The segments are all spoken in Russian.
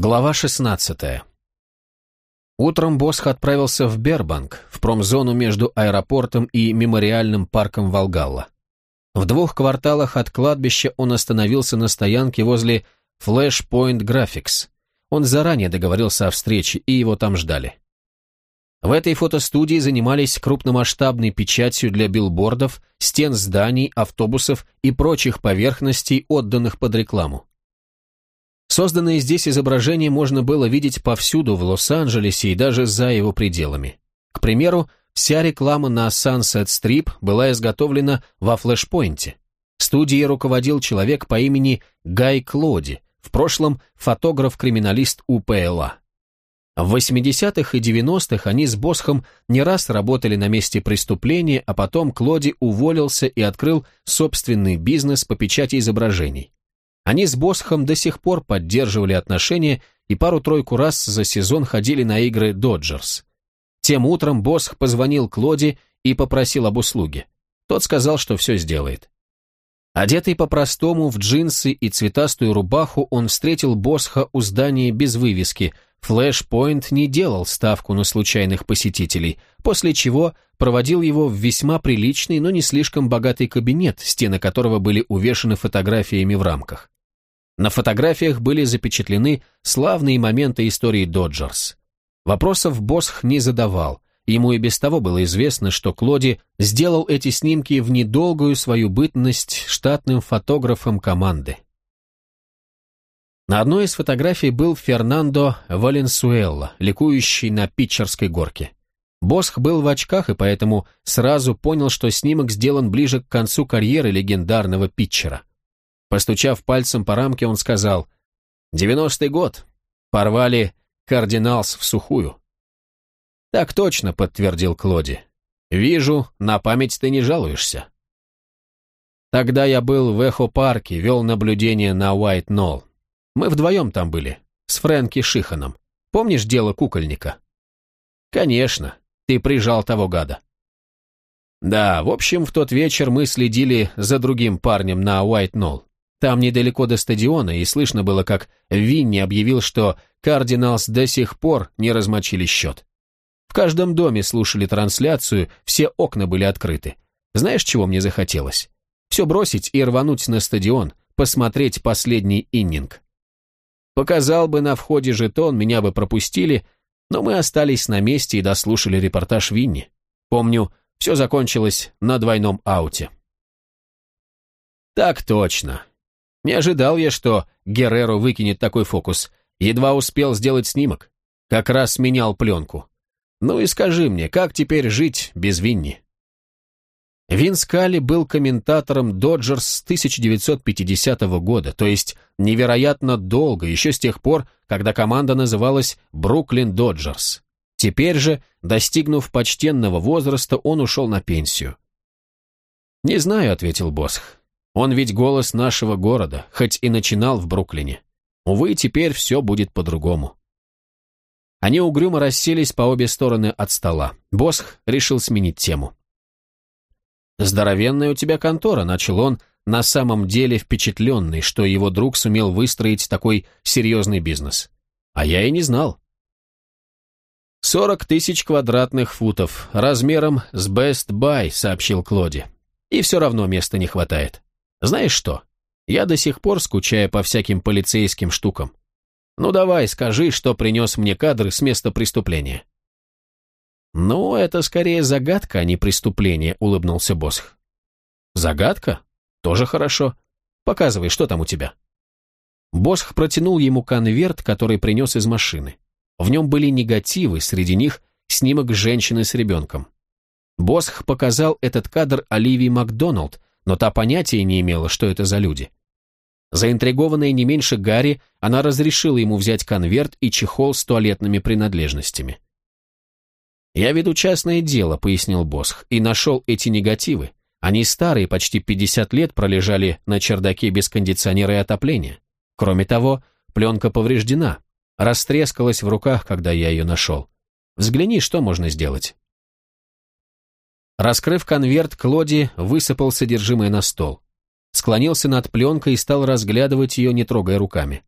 Глава 16. Утром Босх отправился в Бербанк, в промзону между аэропортом и мемориальным парком Волгалла. В двух кварталах от кладбища он остановился на стоянке возле Flashpoint Graphics. Он заранее договорился о встрече, и его там ждали. В этой фотостудии занимались крупномасштабной печатью для билбордов, стен зданий, автобусов и прочих поверхностей, отданных под рекламу. Созданные здесь изображения можно было видеть повсюду в Лос-Анджелесе и даже за его пределами. К примеру, вся реклама на Sunset Strip была изготовлена во флешпоинте. Студией руководил человек по имени Гай Клоди, в прошлом фотограф-криминалист УПЛА. В 80-х и 90-х они с Босхом не раз работали на месте преступления, а потом Клоди уволился и открыл собственный бизнес по печати изображений. Они с Босхом до сих пор поддерживали отношения и пару-тройку раз за сезон ходили на игры «Доджерс». Тем утром Босх позвонил Клоди и попросил об услуге. Тот сказал, что все сделает. Одетый по-простому в джинсы и цветастую рубаху, он встретил Босха у здания без вывески. Флэшпоинт не делал ставку на случайных посетителей, после чего проводил его в весьма приличный, но не слишком богатый кабинет, стены которого были увешаны фотографиями в рамках. На фотографиях были запечатлены славные моменты истории Доджерс. Вопросов Босх не задавал, ему и без того было известно, что Клоди сделал эти снимки в недолгую свою бытность штатным фотографом команды. На одной из фотографий был Фернандо Валенсуэлла, ликующий на Питчерской горке. Босх был в очках и поэтому сразу понял, что снимок сделан ближе к концу карьеры легендарного питчера. Постучав пальцем по рамке, он сказал, «Девяностый год. Порвали кардиналс в сухую». «Так точно», — подтвердил Клоди. «Вижу, на память ты не жалуешься». Тогда я был в Эхо-парке, вел наблюдение на Уайт-Нолл. Мы вдвоем там были, с Фрэнки Шиханом. Помнишь дело кукольника? Конечно, ты прижал того гада. Да, в общем, в тот вечер мы следили за другим парнем на Уайт-Нолл. Там недалеко до стадиона, и слышно было, как Винни объявил, что Кардиналс до сих пор не размочили счет. В каждом доме слушали трансляцию, все окна были открыты. Знаешь, чего мне захотелось? Все бросить и рвануть на стадион, посмотреть последний иннинг. Показал бы на входе жетон, меня бы пропустили, но мы остались на месте и дослушали репортаж Винни. Помню, все закончилось на двойном ауте. Так точно. Не ожидал я, что Герреро выкинет такой фокус. Едва успел сделать снимок. Как раз менял пленку. Ну и скажи мне, как теперь жить без Винни? Вин Скалли был комментатором «Доджерс» с 1950 года, то есть невероятно долго, еще с тех пор, когда команда называлась «Бруклин Доджерс». Теперь же, достигнув почтенного возраста, он ушел на пенсию. «Не знаю», — ответил Босх. Он ведь голос нашего города, хоть и начинал в Бруклине. Увы, теперь все будет по-другому. Они угрюмо расселись по обе стороны от стола. Босх решил сменить тему. «Здоровенная у тебя контора», — начал он, на самом деле впечатленный, что его друг сумел выстроить такой серьезный бизнес. А я и не знал. «Сорок тысяч квадратных футов, размером с Best Buy», — сообщил Клоди. «И все равно места не хватает». Знаешь что? Я до сих пор скучаю по всяким полицейским штукам. Ну давай, скажи, что принес мне кадры с места преступления. Ну, это скорее загадка, а не преступление, улыбнулся Босх. Загадка? Тоже хорошо. Показывай, что там у тебя. Босх протянул ему конверт, который принес из машины. В нем были негативы, среди них снимок женщины с ребенком. Босх показал этот кадр Оливии Макдоналд, но та понятия не имела, что это за люди. Заинтригованная не меньше Гарри, она разрешила ему взять конверт и чехол с туалетными принадлежностями. «Я веду частное дело», — пояснил Босх, — «и нашел эти негативы. Они старые, почти 50 лет пролежали на чердаке без кондиционера и отопления. Кроме того, пленка повреждена, растрескалась в руках, когда я ее нашел. Взгляни, что можно сделать». Раскрыв конверт, Клоди высыпал содержимое на стол. Склонился над пленкой и стал разглядывать ее, не трогая руками.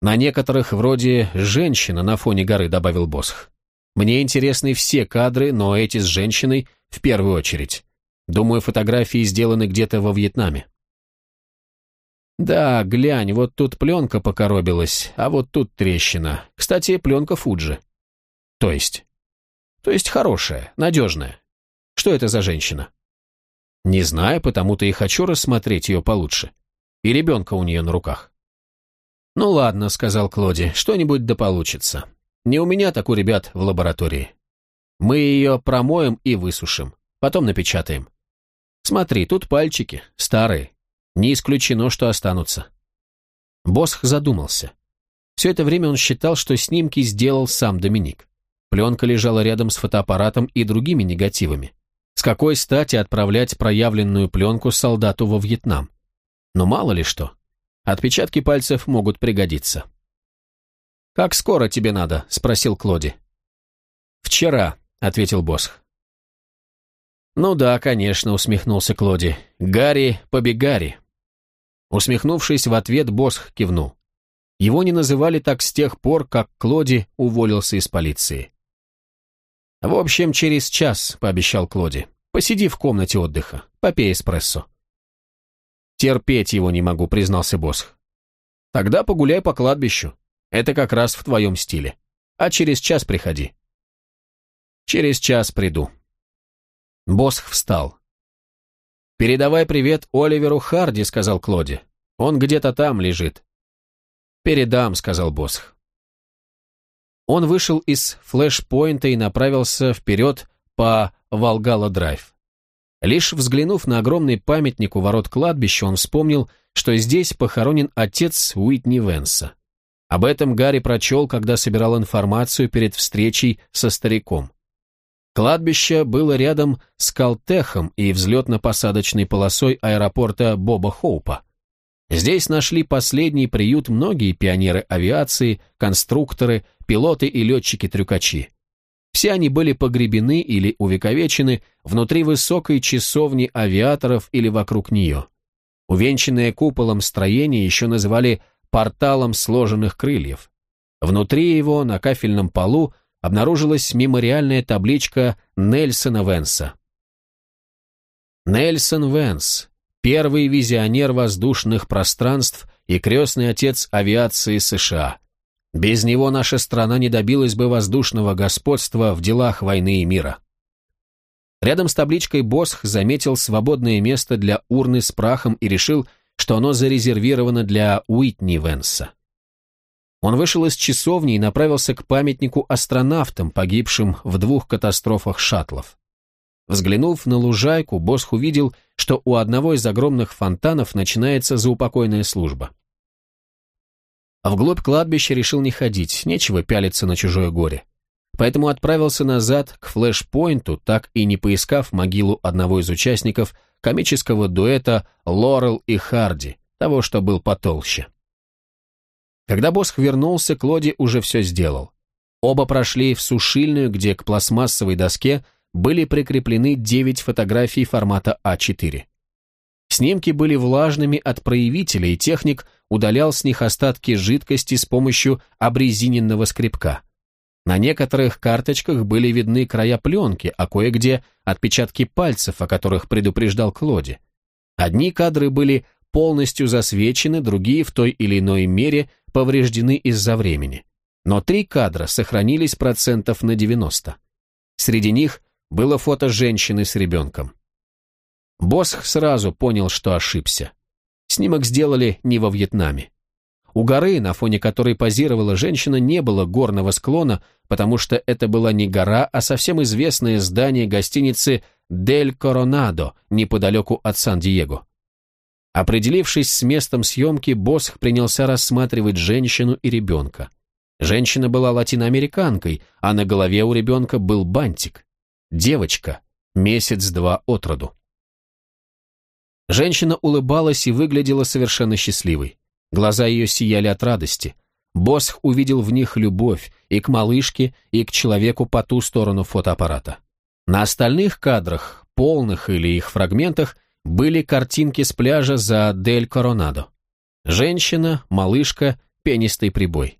На некоторых вроде «женщина» на фоне горы, добавил Босх. Мне интересны все кадры, но эти с женщиной в первую очередь. Думаю, фотографии сделаны где-то во Вьетнаме. Да, глянь, вот тут пленка покоробилась, а вот тут трещина. Кстати, пленка Фуджи. То есть? То есть хорошая, надежная. Что это за женщина? Не знаю, потому-то и хочу рассмотреть ее получше. И ребенка у нее на руках. Ну ладно, сказал Клоди, что-нибудь да получится. Не у меня, так у ребят в лаборатории. Мы ее промоем и высушим, потом напечатаем. Смотри, тут пальчики, старые. Не исключено, что останутся. Босх задумался. Все это время он считал, что снимки сделал сам Доминик. Пленка лежала рядом с фотоаппаратом и другими негативами. С какой стати отправлять проявленную пленку солдату во Вьетнам? Но мало ли что. Отпечатки пальцев могут пригодиться. «Как скоро тебе надо?» – спросил Клоди. «Вчера», – ответил Босх. «Ну да, конечно», – усмехнулся Клоди. «Гарри, побегари». Усмехнувшись в ответ, Босх кивнул. Его не называли так с тех пор, как Клоди уволился из полиции. «В общем, через час», – пообещал Клоди. «Посиди в комнате отдыха, попей эспрессо». «Терпеть его не могу», – признался Босх. «Тогда погуляй по кладбищу. Это как раз в твоем стиле. А через час приходи». «Через час приду». Босх встал. «Передавай привет Оливеру Харди», — сказал Клоди. «Он где-то там лежит». «Передам», — сказал Босх. Он вышел из флешпоинта и направился вперед по Волгала-драйв. Лишь взглянув на огромный памятник у ворот кладбища, он вспомнил, что здесь похоронен отец Уитни Венса. Об этом Гарри прочел, когда собирал информацию перед встречей со стариком. Кладбище было рядом с Калтехом и взлетно-посадочной полосой аэропорта Боба Хоупа. Здесь нашли последний приют многие пионеры авиации, конструкторы, пилоты и летчики-трюкачи. Все они были погребены или увековечены внутри высокой часовни авиаторов или вокруг нее. Увенчанное куполом строение еще называли порталом сложенных крыльев. Внутри его, на кафельном полу, обнаружилась мемориальная табличка Нельсона Венса. Нельсон Венс, первый визионер воздушных пространств и крестный отец авиации США. Без него наша страна не добилась бы воздушного господства в делах войны и мира. Рядом с табличкой Босх заметил свободное место для урны с прахом и решил, что оно зарезервировано для Уитни Венса. Он вышел из часовни и направился к памятнику астронавтам, погибшим в двух катастрофах шаттлов. Взглянув на лужайку, Босх увидел, что у одного из огромных фонтанов начинается заупокойная служба. А вглубь кладбища решил не ходить, нечего пялиться на чужое горе. Поэтому отправился назад к флешпоинту, так и не поискав могилу одного из участников комического дуэта Лорел и Харди, того, что был потолще. Когда Босх вернулся, Клоди уже все сделал. Оба прошли в сушильную, где к пластмассовой доске были прикреплены 9 фотографий формата А4. Снимки были влажными от проявителя, и техник удалял с них остатки жидкости с помощью обрезиненного скребка. На некоторых карточках были видны края пленки, а кое-где отпечатки пальцев, о которых предупреждал Клоди. Одни кадры были полностью засвечены, другие в той или иной мере повреждены из-за времени. Но три кадра сохранились процентов на 90. Среди них было фото женщины с ребенком. Босх сразу понял, что ошибся. Снимок сделали не во Вьетнаме. У горы, на фоне которой позировала женщина, не было горного склона, потому что это была не гора, а совсем известное здание гостиницы «Дель Коронадо» неподалеку от Сан-Диего. Определившись с местом съемки, Босх принялся рассматривать женщину и ребенка. Женщина была латиноамериканкой, а на голове у ребенка был бантик. Девочка, месяц-два от роду. Женщина улыбалась и выглядела совершенно счастливой. Глаза ее сияли от радости. Босх увидел в них любовь и к малышке, и к человеку по ту сторону фотоаппарата. На остальных кадрах, полных или их фрагментах, были картинки с пляжа за Дель Коронадо. Женщина, малышка, пенистый прибой.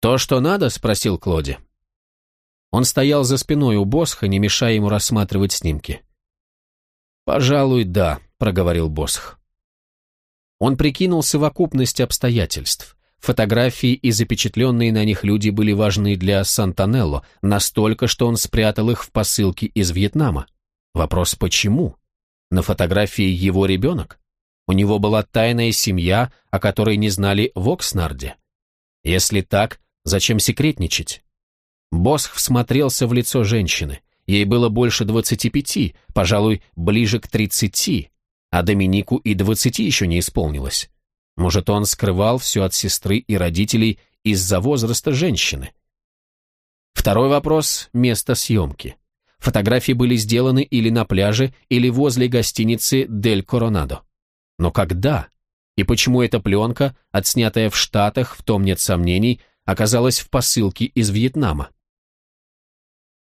«То, что надо?» — спросил Клоди. Он стоял за спиной у Босха, не мешая ему рассматривать снимки. «Пожалуй, да», — проговорил Босх. Он прикинул совокупность обстоятельств. Фотографии и запечатленные на них люди были важны для Сантанелло, настолько, что он спрятал их в посылке из Вьетнама. Вопрос «почему?» На фотографии его ребенок? У него была тайная семья, о которой не знали в Окснарде. Если так, зачем секретничать? Босх всмотрелся в лицо женщины. Ей было больше двадцати пяти, пожалуй, ближе к тридцати, а Доминику и двадцати еще не исполнилось. Может, он скрывал все от сестры и родителей из-за возраста женщины? Второй вопрос – место съемки. Фотографии были сделаны или на пляже, или возле гостиницы «Дель Коронадо». Но когда? И почему эта пленка, отснятая в Штатах, в том нет сомнений, оказалась в посылке из Вьетнама?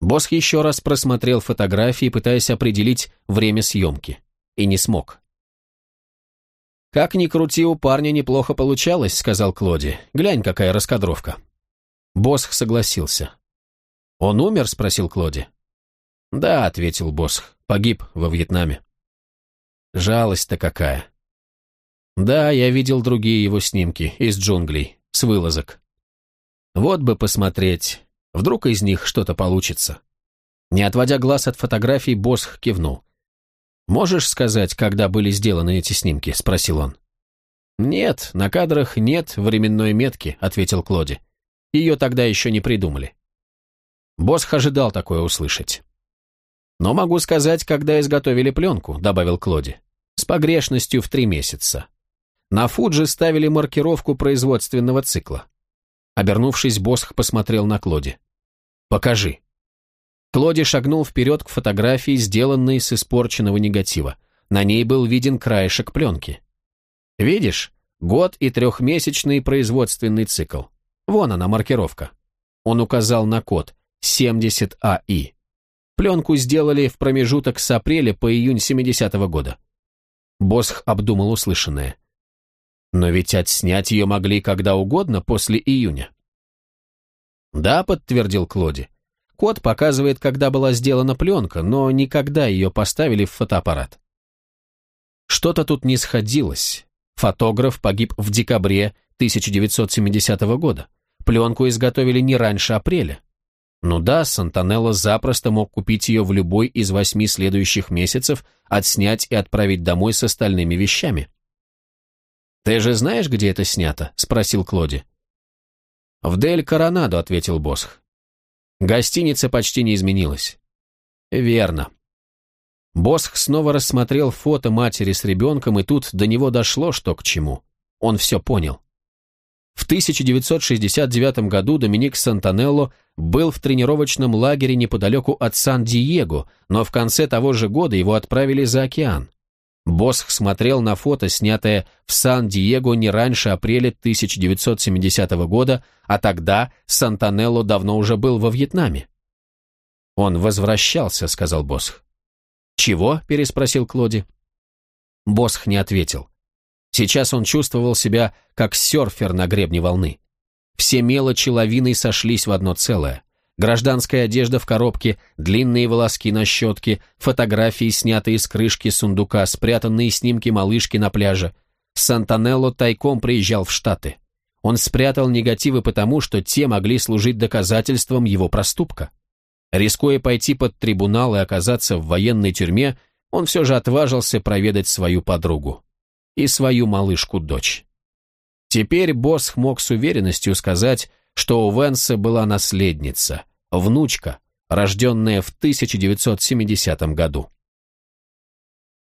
Босх еще раз просмотрел фотографии, пытаясь определить время съемки, и не смог. «Как ни крути, у парня неплохо получалось», — сказал Клоди. «Глянь, какая раскадровка». Босх согласился. «Он умер?» — спросил Клоди. «Да», — ответил Босх, — «погиб во Вьетнаме». «Жалость-то какая». «Да, я видел другие его снимки из джунглей, с вылазок. Вот бы посмотреть, вдруг из них что-то получится». Не отводя глаз от фотографий, Босх кивнул. «Можешь сказать, когда были сделаны эти снимки?» – спросил он. «Нет, на кадрах нет временной метки», – ответил Клоди. «Ее тогда еще не придумали». Босх ожидал такое услышать. «Но могу сказать, когда изготовили пленку», – добавил Клоди. «С погрешностью в три месяца. На Фуджи ставили маркировку производственного цикла». Обернувшись, Босх посмотрел на Клоди. «Покажи». Клоди шагнул вперед к фотографии, сделанной с испорченного негатива. На ней был виден краешек пленки. «Видишь? Год и трехмесячный производственный цикл. Вон она, маркировка». Он указал на код 70АИ. Пленку сделали в промежуток с апреля по июнь 70-го года. Босх обдумал услышанное. Но ведь отснять ее могли когда угодно после июня. «Да», — подтвердил Клоди. Код показывает, когда была сделана пленка, но никогда ее поставили в фотоаппарат. Что-то тут не сходилось. Фотограф погиб в декабре 1970 года. Пленку изготовили не раньше апреля. Ну да, Сантанелло запросто мог купить ее в любой из восьми следующих месяцев, отснять и отправить домой с остальными вещами. «Ты же знаешь, где это снято?» – спросил Клоди. «В Дель Коронадо», – ответил Босх. Гостиница почти не изменилась. Верно. Босх снова рассмотрел фото матери с ребенком, и тут до него дошло, что к чему. Он все понял. В 1969 году Доминик Сантанелло был в тренировочном лагере неподалеку от Сан-Диего, но в конце того же года его отправили за океан. Босх смотрел на фото, снятое в Сан-Диего не раньше апреля 1970 года, а тогда Сантанелло давно уже был во Вьетнаме. «Он возвращался», — сказал Босх. «Чего?» — переспросил Клоди. Босх не ответил. Сейчас он чувствовал себя как серфер на гребне волны. Все мелочи лавиной сошлись в одно целое. Гражданская одежда в коробке, длинные волоски на щетке, фотографии, снятые с крышки сундука, спрятанные снимки малышки на пляже. Сантанелло тайком приезжал в Штаты. Он спрятал негативы потому, что те могли служить доказательством его проступка. Рискуя пойти под трибунал и оказаться в военной тюрьме, он все же отважился проведать свою подругу и свою малышку-дочь. Теперь Босх мог с уверенностью сказать, что у Венса была наследница, внучка, рожденная в 1970 году.